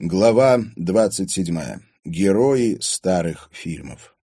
Глава 27. Герои старых фильмов.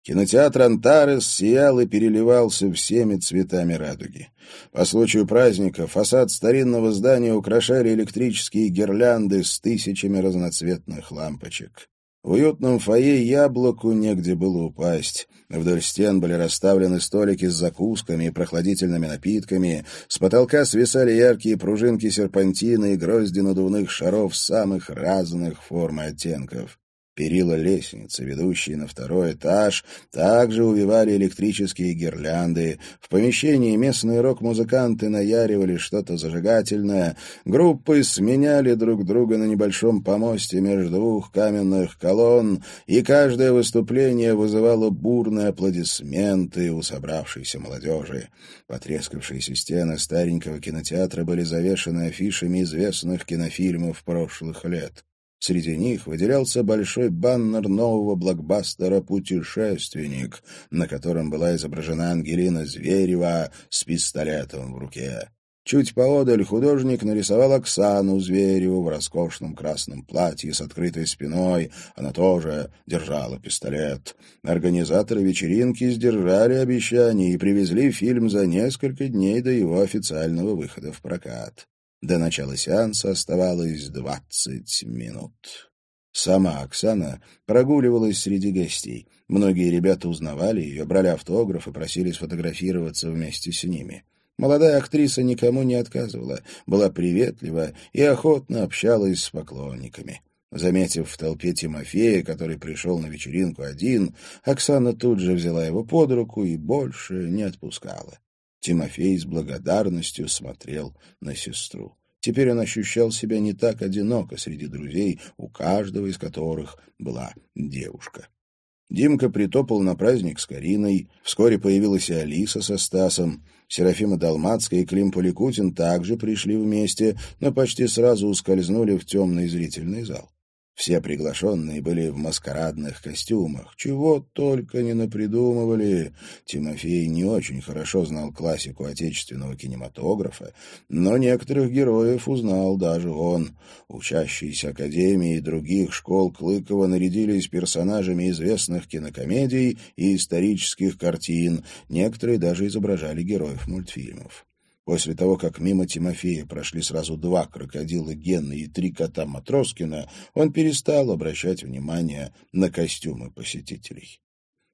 Кинотеатр «Антарес» сиял и переливался всеми цветами радуги. По случаю праздника фасад старинного здания украшали электрические гирлянды с тысячами разноцветных лампочек. В уютном фойе яблоку негде было упасть. Вдоль стен были расставлены столики с закусками и прохладительными напитками. С потолка свисали яркие пружинки серпантина и грозди надувных шаров самых разных форм и оттенков. Перила лестницы, ведущие на второй этаж, также увивали электрические гирлянды. В помещении местные рок-музыканты наяривали что-то зажигательное. Группы сменяли друг друга на небольшом помосте между двух каменных колонн, и каждое выступление вызывало бурные аплодисменты у собравшейся молодежи. Потрескавшиеся стены старенького кинотеатра были завешаны афишами известных кинофильмов прошлых лет. Среди них выделялся большой баннер нового блокбастера «Путешественник», на котором была изображена Ангелина Зверева с пистолетом в руке. Чуть поодаль художник нарисовал Оксану Звереву в роскошном красном платье с открытой спиной. Она тоже держала пистолет. Организаторы вечеринки сдержали обещание и привезли фильм за несколько дней до его официального выхода в прокат. До начала сеанса оставалось двадцать минут. Сама Оксана прогуливалась среди гостей. Многие ребята узнавали ее, брали автограф и просили сфотографироваться вместе с ними. Молодая актриса никому не отказывала, была приветлива и охотно общалась с поклонниками. Заметив в толпе Тимофея, который пришел на вечеринку один, Оксана тут же взяла его под руку и больше не отпускала. Тимофей с благодарностью смотрел на сестру. Теперь он ощущал себя не так одиноко среди друзей, у каждого из которых была девушка. Димка притопал на праздник с Кариной. Вскоре появилась и Алиса со Стасом. Серафима Далмацкая и Клим Поликутин также пришли вместе, но почти сразу ускользнули в темный зрительный зал. Все приглашенные были в маскарадных костюмах. Чего только не напридумывали. Тимофей не очень хорошо знал классику отечественного кинематографа, но некоторых героев узнал даже он. Учащиеся Академии и других школ Клыкова нарядились персонажами известных кинокомедий и исторических картин. Некоторые даже изображали героев мультфильмов. После того, как мимо Тимофея прошли сразу два крокодила Гена и три кота Матроскина, он перестал обращать внимание на костюмы посетителей.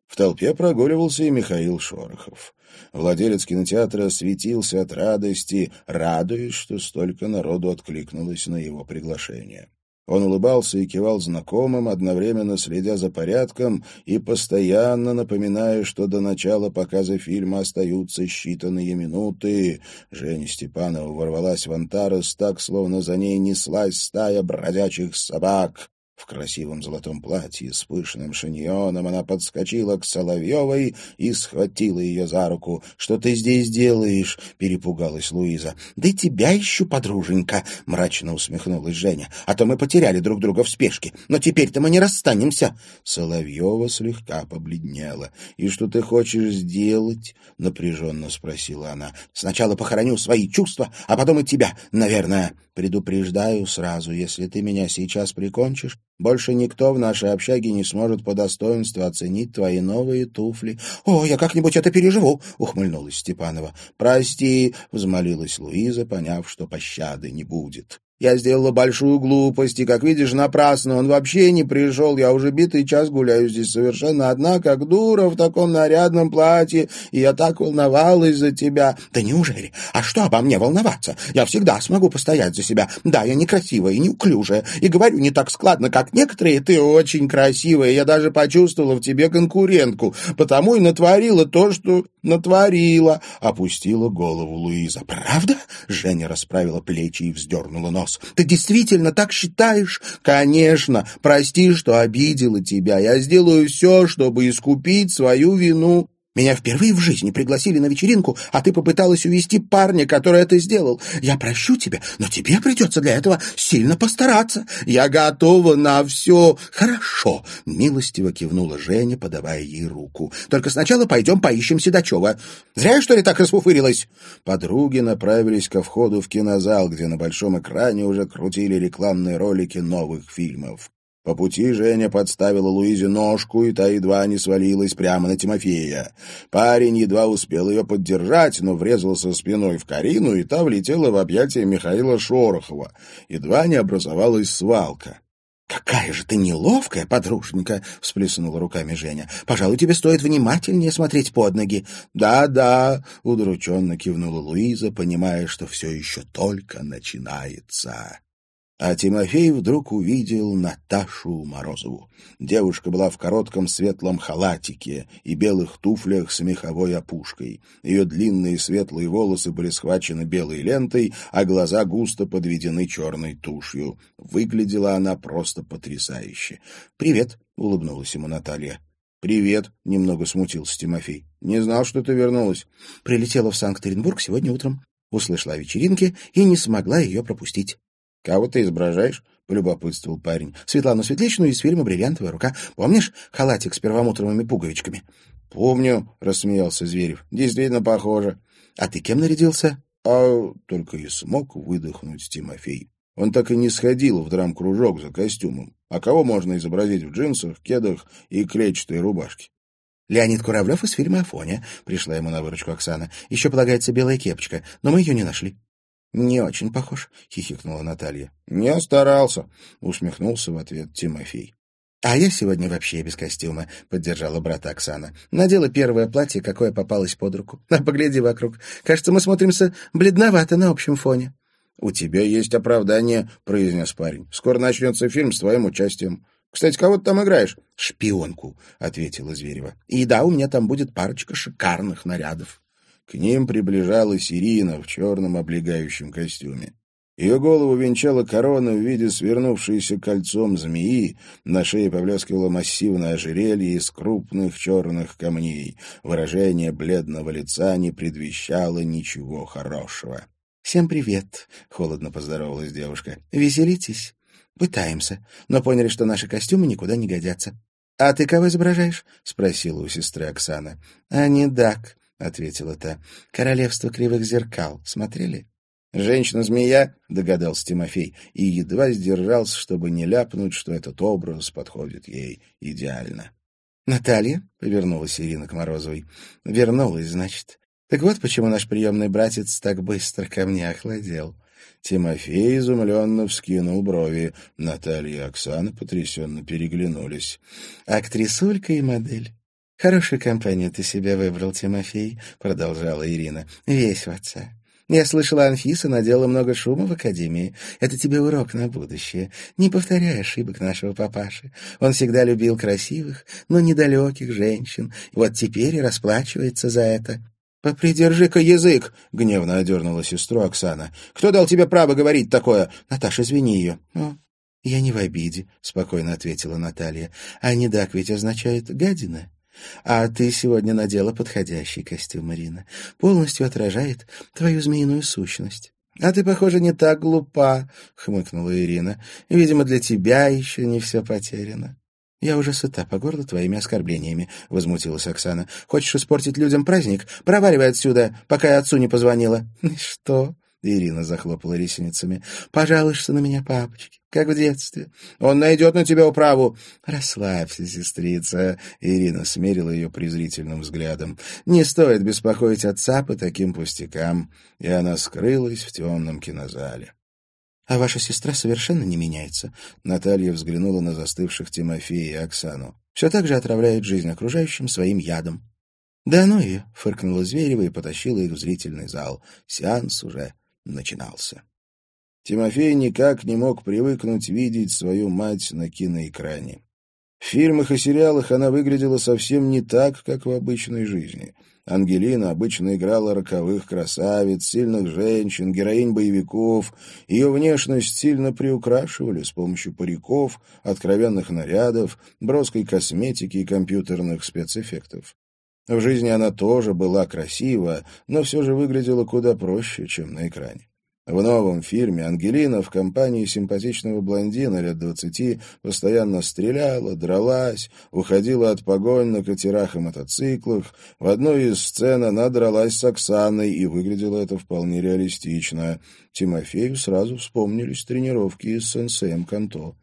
В толпе прогуливался и Михаил Шорохов. Владелец кинотеатра светился от радости, радуясь, что столько народу откликнулось на его приглашение. Он улыбался и кивал знакомым, одновременно следя за порядком и постоянно напоминая, что до начала показа фильма остаются считанные минуты. Женя Степанова ворвалась в Антарес так, словно за ней неслась стая бродячих собак. В красивом золотом платье с пышным шиньоном она подскочила к Соловьевой и схватила ее за руку. — Что ты здесь делаешь? — перепугалась Луиза. — Да тебя ищу, подруженька, — мрачно усмехнулась Женя. — А то мы потеряли друг друга в спешке. Но теперь-то мы не расстанемся. Соловьева слегка побледнела. — И что ты хочешь сделать? — напряженно спросила она. — Сначала похороню свои чувства, а потом и тебя, наверное. Предупреждаю сразу, если ты меня сейчас прикончишь, больше никто в нашей общаге не сможет по достоинству оценить твои новые туфли. — О, я как-нибудь это переживу! — ухмыльнулась Степанова. — Прости! — взмолилась Луиза, поняв, что пощады не будет. Я сделала большую глупость, и, как видишь, напрасно. Он вообще не пришел. Я уже битый час гуляю здесь совершенно одна, как дура в таком нарядном платье, и я так волновалась за тебя. Да неужели? А что обо мне волноваться? Я всегда смогу постоять за себя. Да, я некрасивая и неуклюжая, и говорю не так складно, как некоторые. Ты очень красивая. Я даже почувствовала в тебе конкурентку, потому и натворила то, что натворила. Опустила голову Луиза. Правда? Женя расправила плечи и вздернула нос нос. Ты действительно так считаешь? Конечно. Прости, что обидела тебя. Я сделаю все, чтобы искупить свою вину. Меня впервые в жизни пригласили на вечеринку, а ты попыталась увести парня, который это сделал. Я прощу тебя, но тебе придется для этого сильно постараться. Я готова на все. Хорошо, — милостиво кивнула Женя, подавая ей руку. Только сначала пойдем поищем Седачева. Зря, что ли, так расфуфырилась? Подруги направились ко входу в кинозал, где на большом экране уже крутили рекламные ролики новых фильмов. По пути Женя подставила Луизе ножку, и та едва не свалилась прямо на Тимофея. Парень едва успел ее поддержать, но врезался спиной в Карину, и та влетела в объятия Михаила Шорохова. Едва не образовалась свалка. «Какая же ты неловкая, подруженька!» — всплеснула руками Женя. «Пожалуй, тебе стоит внимательнее смотреть под ноги». «Да-да», — удрученно кивнула Луиза, понимая, что все еще только начинается. А Тимофей вдруг увидел Наташу Морозову. Девушка была в коротком светлом халатике и белых туфлях с меховой опушкой. Ее длинные светлые волосы были схвачены белой лентой, а глаза густо подведены черной тушью. Выглядела она просто потрясающе. «Привет», — улыбнулась ему Наталья. «Привет», — немного смутился Тимофей. «Не знал, что ты вернулась». «Прилетела в Санкт-Петербург сегодня утром. Услышала о вечеринке и не смогла ее пропустить». «Кого ты изображаешь?» — полюбопытствовал парень. «Светлану Светличную из фильма «Бриллиантовая рука». Помнишь халатик с перламутровыми пуговичками?» «Помню», — рассмеялся Зверев. «Действительно похоже». «А ты кем нарядился?» «А только и смог выдохнуть Тимофей. Он так и не сходил в драм-кружок за костюмом. А кого можно изобразить в джинсах, кедах и клетчатой рубашке?» «Леонид Куравлев из фильма «Афоня», — пришла ему на выручку Оксана. «Еще полагается белая кепочка, но мы ее не нашли». «Не очень похож», — хихикнула Наталья. «Не старался», — усмехнулся в ответ Тимофей. «А я сегодня вообще без костюма», — поддержала брата Оксана. «Надела первое платье, какое попалось под руку. А погляди вокруг. Кажется, мы смотримся бледновато на общем фоне». «У тебя есть оправдание», — произнес парень. «Скоро начнется фильм с твоим участием. Кстати, кого ты там играешь?» «Шпионку», — ответила Зверева. «И да, у меня там будет парочка шикарных нарядов». К ним приближалась Ирина в черном облегающем костюме. Ее голову венчала корона в виде свернувшейся кольцом змеи, на шее поблескивало массивное ожерелье из крупных черных камней. Выражение бледного лица не предвещало ничего хорошего. «Всем привет», — холодно поздоровалась девушка. «Веселитесь?» «Пытаемся, но поняли, что наши костюмы никуда не годятся». «А ты кого изображаешь?» — спросила у сестры Оксана. «А не Дак», — ответила та. «Королевство кривых зеркал. Смотрели?» «Женщина-змея», — догадался Тимофей, и едва сдержался, чтобы не ляпнуть, что этот образ подходит ей идеально. «Наталья?» — повернулась Ирина к Морозовой. «Вернулась, значит. Так вот почему наш приемный братец так быстро ко мне охладел». Тимофей изумленно вскинул брови. Наталья и Оксана потрясенно переглянулись. «Актрисулька и модель. «Хорошую компанию ты себе выбрал, Тимофей», — продолжала Ирина. «Весь в отца. Я слышала, Анфиса надела много шума в академии. Это тебе урок на будущее. Не повторяй ошибок нашего папаши. Он всегда любил красивых, но недалеких женщин. Вот теперь и расплачивается за это». «Попридержи-ка язык!» — гневно одернула сестру Оксана. «Кто дал тебе право говорить такое? Наташа, извини ее». «О, я не в обиде», — спокойно ответила Наталья. «А недак ведь означает «гадина». А ты сегодня надела подходящий костюм, Марина. Полностью отражает твою змеиную сущность. «А ты, похоже, не так глупа», — хмыкнула Ирина. «Видимо, для тебя еще не все потеряно». «Я уже сыта по горло твоими оскорблениями», — возмутилась Оксана. «Хочешь испортить людям праздник? Проваливай отсюда, пока я отцу не позвонила». «Что?» Ирина захлопала ресницами. «Пожалуйста на меня, папочки, как в детстве. Он найдет на тебя управу». «Расслабься, сестрица», — Ирина смерила ее презрительным взглядом. «Не стоит беспокоить отца по таким пустякам». И она скрылась в темном кинозале. «А ваша сестра совершенно не меняется», — Наталья взглянула на застывших Тимофея и Оксану. «Все так же отравляет жизнь окружающим своим ядом». «Да ну ее», — фыркнула Зверева и потащила их в зрительный зал. Сеанс уже начинался. Тимофей никак не мог привыкнуть видеть свою мать на киноэкране. В фильмах и сериалах она выглядела совсем не так, как в обычной жизни. Ангелина обычно играла роковых красавиц, сильных женщин, героинь боевиков. Ее внешность сильно приукрашивали с помощью париков, откровенных нарядов, броской косметики и компьютерных спецэффектов. В жизни она тоже была красива, но все же выглядела куда проще, чем на экране. В новом фильме Ангелина в компании симпатичного блондина лет двадцати постоянно стреляла, дралась, уходила от погонь на катерах и мотоциклах. В одной из сцен она дралась с Оксаной, и выглядело это вполне реалистично. Тимофею сразу вспомнились тренировки с сенсеем Канто.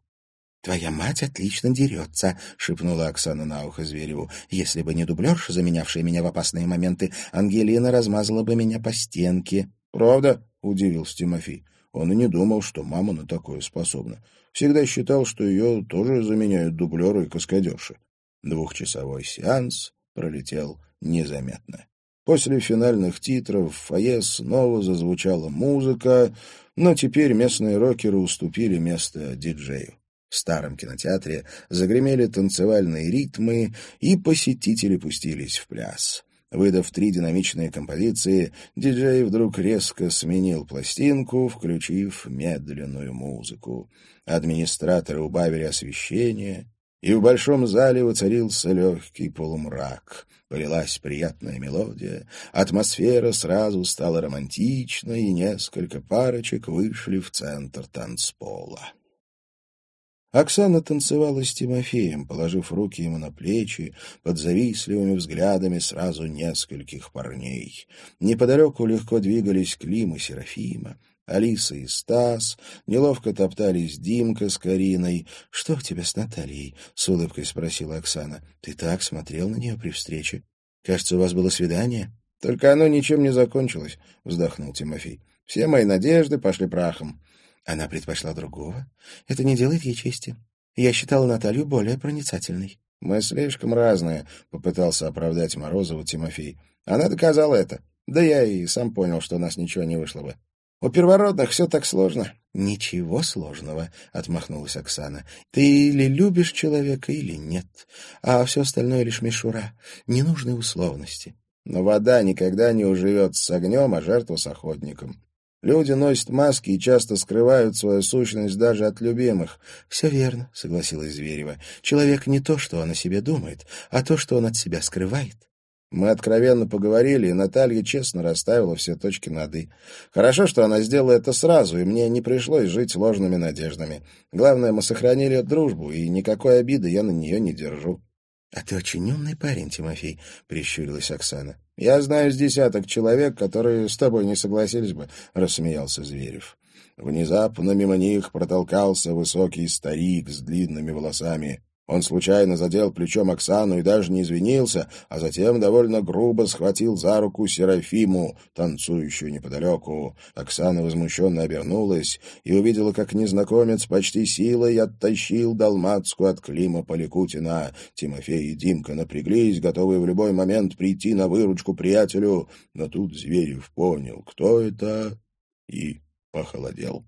«Твоя мать отлично дерется», — шепнула Оксана на ухо Звереву. «Если бы не дублерша, заменявшая меня в опасные моменты, Ангелина размазала бы меня по стенке». «Правда?» — удивился Тимофей. Он и не думал, что мама на такое способна. Всегда считал, что ее тоже заменяют дублеры и каскадерши. Двухчасовой сеанс пролетел незаметно. После финальных титров в фойе снова зазвучала музыка, но теперь местные рокеры уступили место диджею. В старом кинотеатре загремели танцевальные ритмы, и посетители пустились в пляс. Выдав три динамичные композиции, диджей вдруг резко сменил пластинку, включив медленную музыку. Администраторы убавили освещение, и в большом зале воцарился легкий полумрак. Полилась приятная мелодия, атмосфера сразу стала романтичной, и несколько парочек вышли в центр танцпола. Оксана танцевала с Тимофеем, положив руки ему на плечи, под завистливыми взглядами сразу нескольких парней. Неподалеку легко двигались Клим и Серафима. Алиса и Стас, неловко топтались Димка с Кариной. — Что у тебя с Натальей? — с улыбкой спросила Оксана. — Ты так смотрел на нее при встрече. Кажется, у вас было свидание? — Только оно ничем не закончилось, — вздохнул Тимофей. — Все мои надежды пошли прахом. Она предпочла другого. Это не делает ей чести. Я считала Наталью более проницательной. «Мы слишком разные», — попытался оправдать Морозову Тимофей. «Она доказала это. Да я и сам понял, что у нас ничего не вышло бы. У первородных все так сложно». «Ничего сложного», — отмахнулась Оксана. «Ты или любишь человека, или нет. А все остальное лишь мишура, ненужные условности». «Но вода никогда не уживет с огнем, а жертву с охотником. Люди носят маски и часто скрывают свою сущность даже от любимых. — Все верно, — согласилась Зверева. — Человек не то, что он о себе думает, а то, что он от себя скрывает. Мы откровенно поговорили, и Наталья честно расставила все точки над «и». Хорошо, что она сделала это сразу, и мне не пришлось жить ложными надеждами. Главное, мы сохранили дружбу, и никакой обиды я на нее не держу. — А ты очень умный парень, Тимофей, — прищурилась Оксана. — Я знаю с десяток человек, которые с тобой не согласились бы, — рассмеялся Зверев. Внезапно мимо них протолкался высокий старик с длинными волосами. Он случайно задел плечом Оксану и даже не извинился, а затем довольно грубо схватил за руку Серафиму, танцующую неподалеку. Оксана возмущенно обернулась и увидела, как незнакомец почти силой оттащил Далмацку от Клима Поликутина. Тимофей и Димка напряглись, готовые в любой момент прийти на выручку приятелю, но тут Зверев понял, кто это, и похолодел.